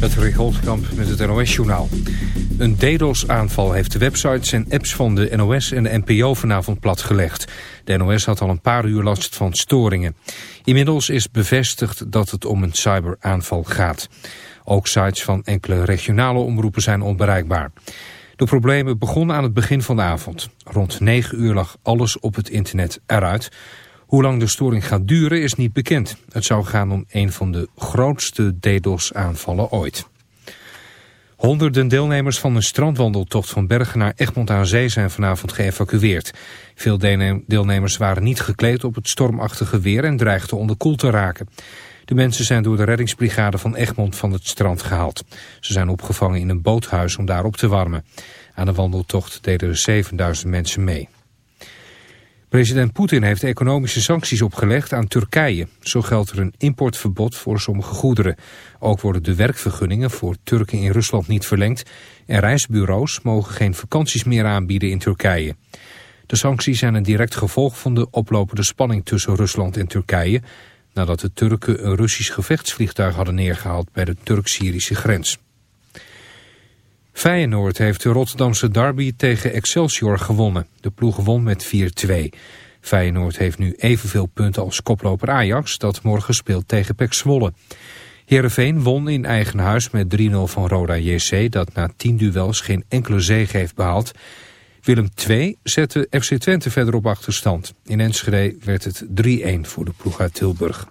Patrick Holtkamp met het NOS-journaal. Een DDoS-aanval heeft de websites en apps van de NOS en de NPO vanavond platgelegd. De NOS had al een paar uur last van storingen. Inmiddels is bevestigd dat het om een cyberaanval gaat. Ook sites van enkele regionale omroepen zijn onbereikbaar. De problemen begonnen aan het begin van de avond. Rond 9 uur lag alles op het internet eruit... Hoe lang de storing gaat duren is niet bekend. Het zou gaan om een van de grootste DDoS-aanvallen ooit. Honderden deelnemers van een strandwandeltocht van Bergen naar Egmond aan Zee zijn vanavond geëvacueerd. Veel deelnemers waren niet gekleed op het stormachtige weer en dreigden onderkoeld te raken. De mensen zijn door de reddingsbrigade van Egmond van het strand gehaald. Ze zijn opgevangen in een boothuis om daar op te warmen. Aan de wandeltocht deden er 7000 mensen mee. President Poetin heeft economische sancties opgelegd aan Turkije. Zo geldt er een importverbod voor sommige goederen. Ook worden de werkvergunningen voor Turken in Rusland niet verlengd... en reisbureaus mogen geen vakanties meer aanbieden in Turkije. De sancties zijn een direct gevolg van de oplopende spanning tussen Rusland en Turkije... nadat de Turken een Russisch gevechtsvliegtuig hadden neergehaald bij de Turk-Syrische grens. Feyenoord heeft de Rotterdamse derby tegen Excelsior gewonnen. De ploeg won met 4-2. Feyenoord heeft nu evenveel punten als koploper Ajax... dat morgen speelt tegen Pek Zwolle. Heerenveen won in eigen huis met 3-0 van Roda JC... dat na 10 duels geen enkele zege heeft behaald. Willem II zette FC Twente verder op achterstand. In Enschede werd het 3-1 voor de ploeg uit Tilburg.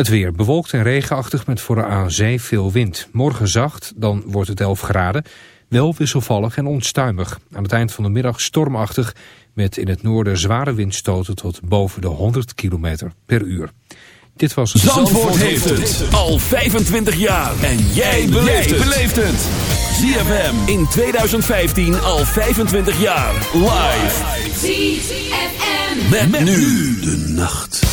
Het weer bewolkt en regenachtig met voor aan zee veel wind. Morgen zacht, dan wordt het 11 graden. Wel wisselvallig en onstuimig. Aan het eind van de middag stormachtig met in het noorden zware windstoten tot boven de 100 km per uur. Dit was het... Zandvoort, heeft het al 25 jaar. En jij beleeft het. ZFM in 2015 al 25 jaar. Live. ZFM. met nu de nacht.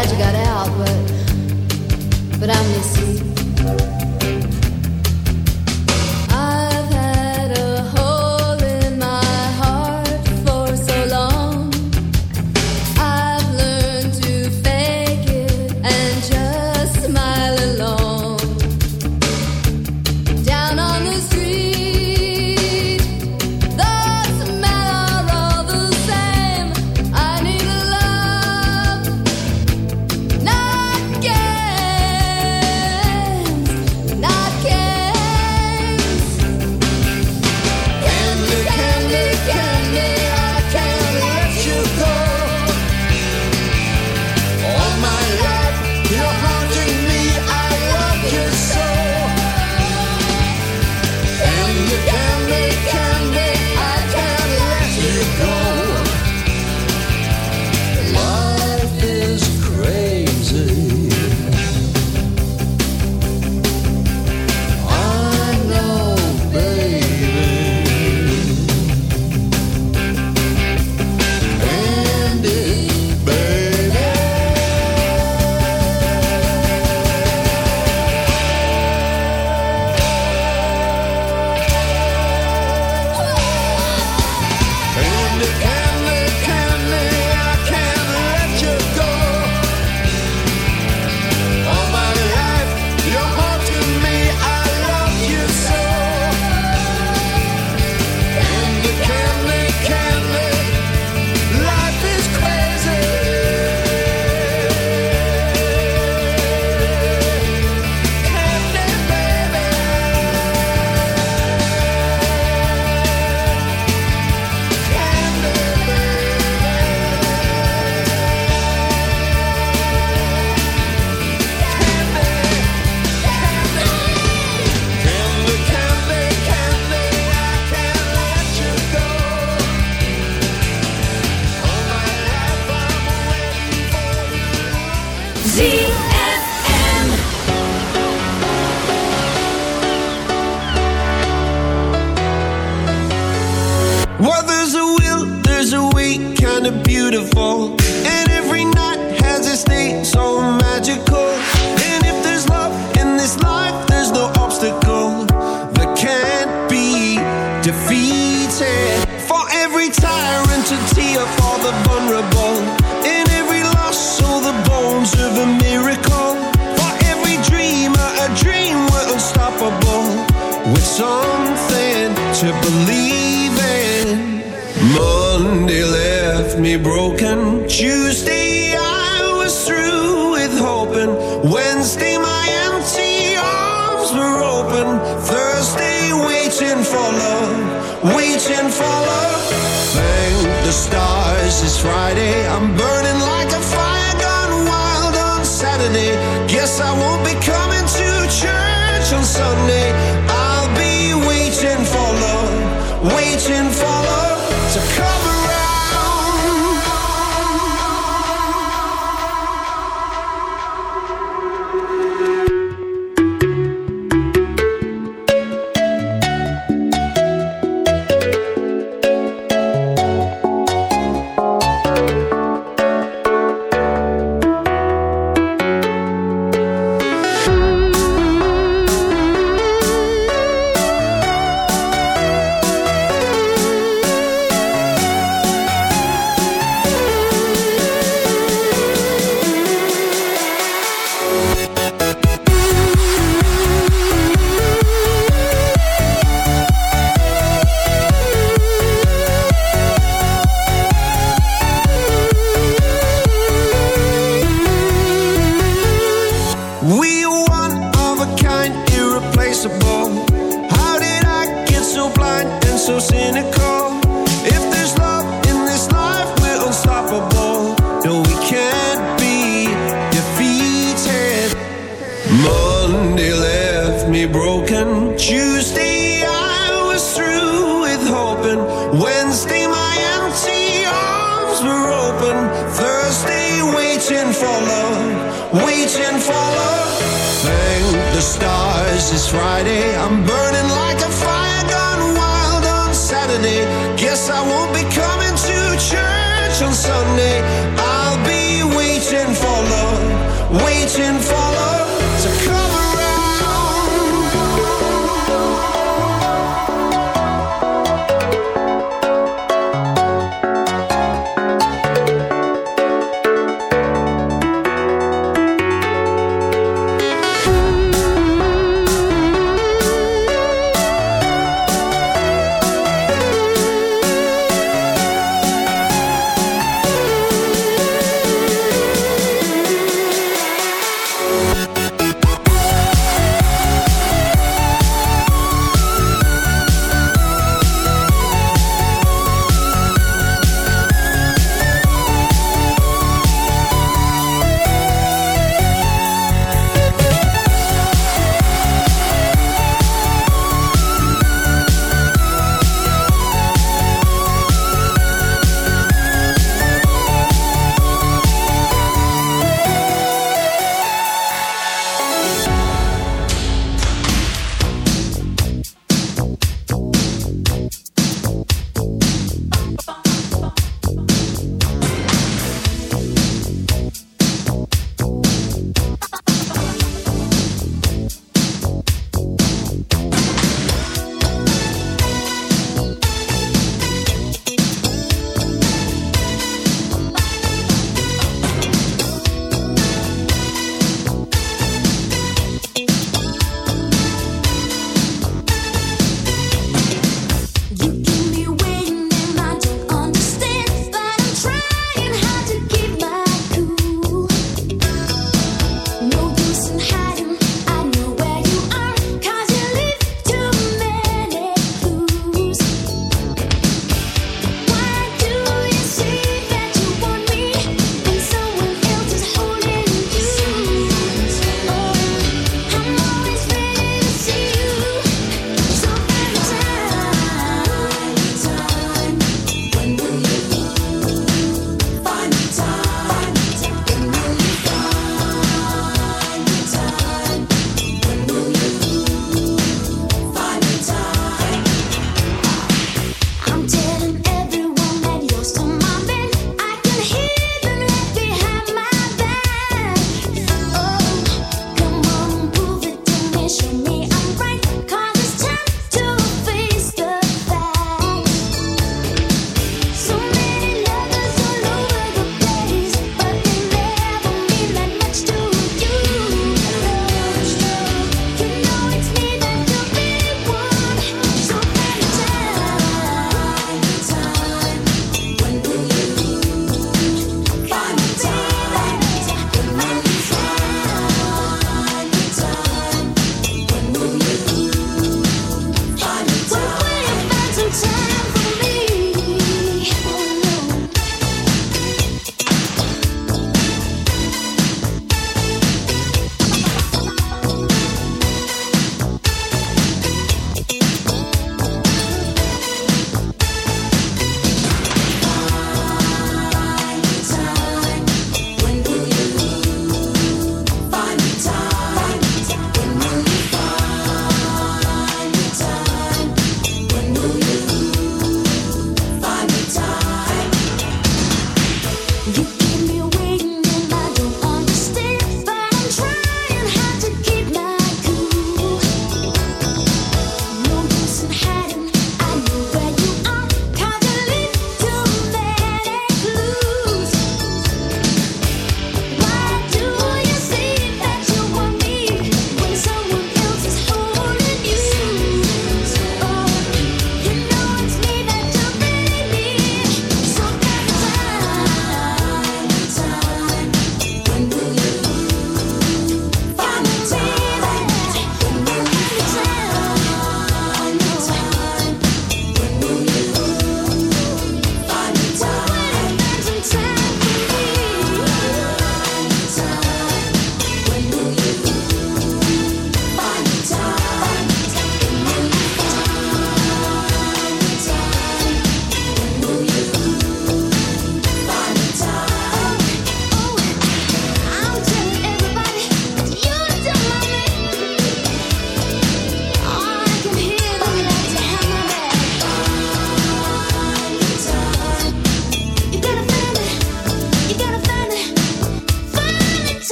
Glad you got out, but but I miss you.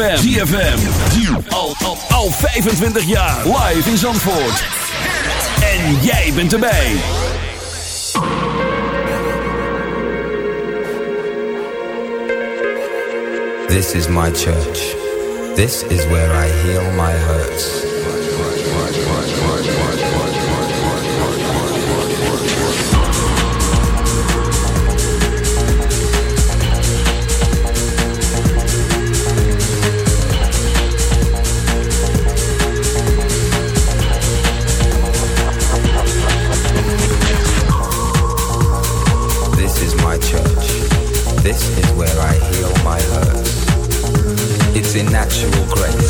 ZFM. ZFM. Al, al, al 25 jaar. Live in Zandvoort. En jij bent erbij. This is my church. This is where I heal my hurts. in natural grace.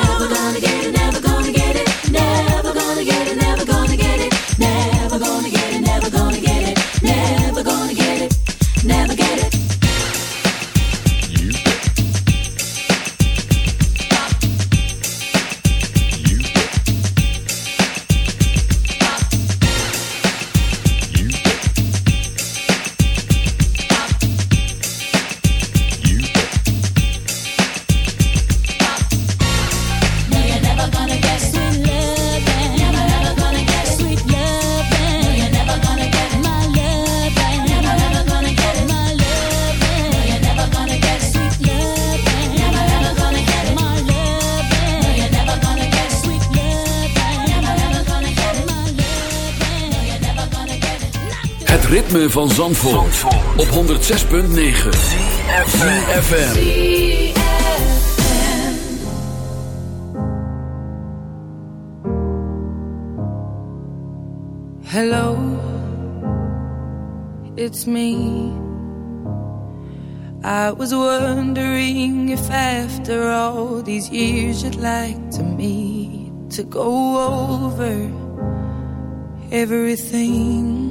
van Zandvoort, op 106.9 FM. Hello, it's me. I was wondering if after all these years you'd like to meet to go over everything.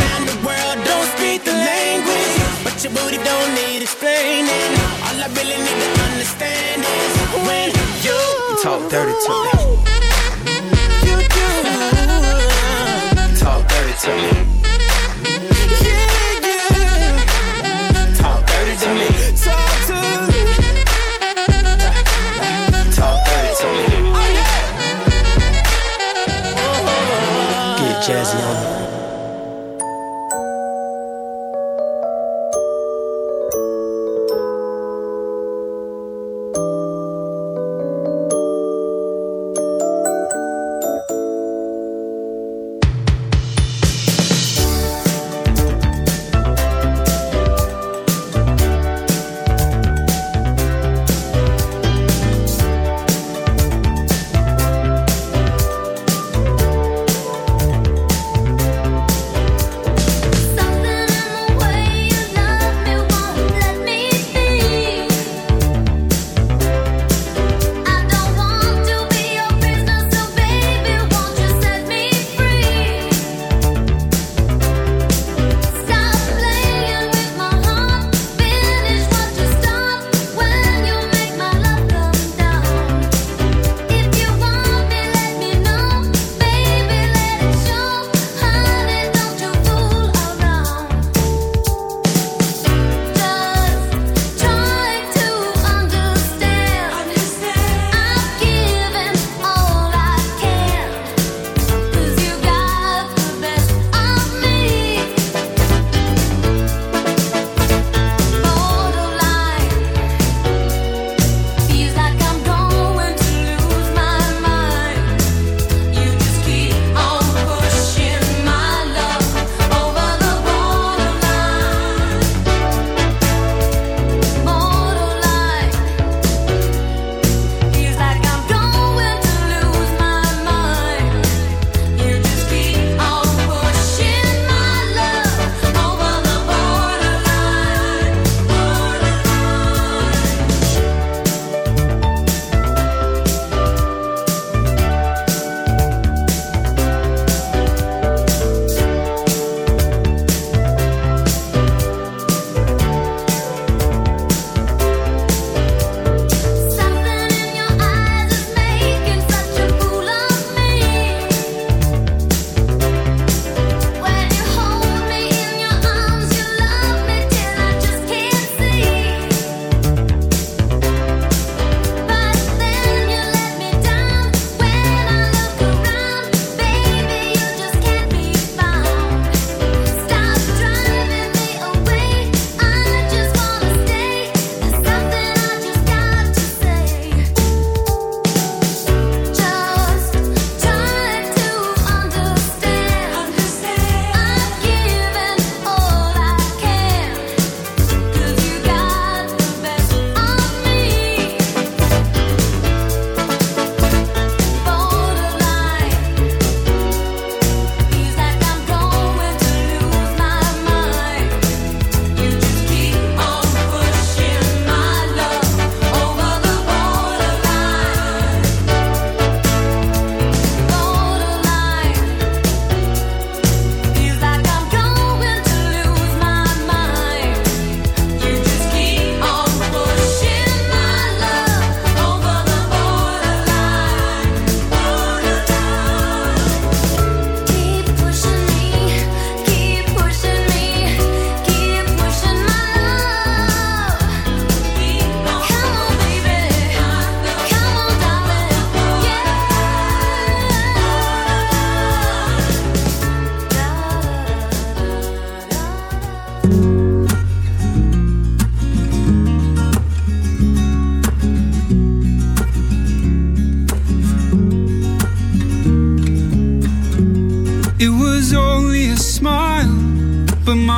Your booty don't need explaining. All I really need to understand is when you You talk dirty to me. you do. You talk dirty to me. Yeah, yeah. Talk dirty to me. Talk to me. Talk dirty to me. Get jazzy on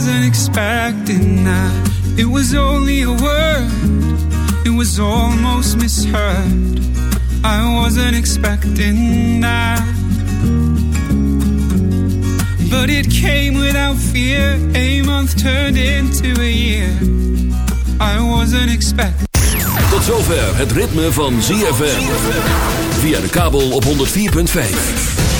Wasn't expecting that. It was only a word, it was almost misheard. I wasn't expecting that. But it came without fear. A month turned into a year. I wasn't expecting. Tot zover het ritme van ZFM. Via de kabel op 104.5.